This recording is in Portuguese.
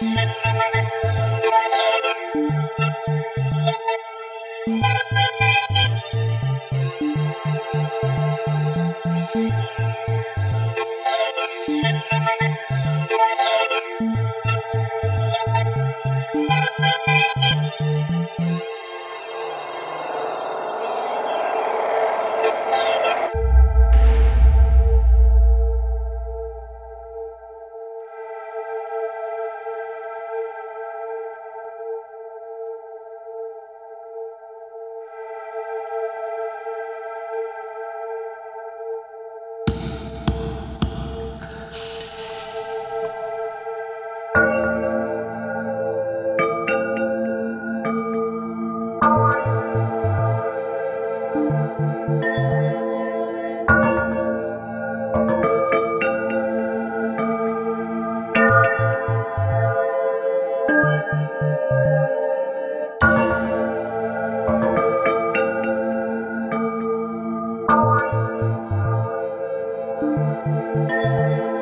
Thank you. Música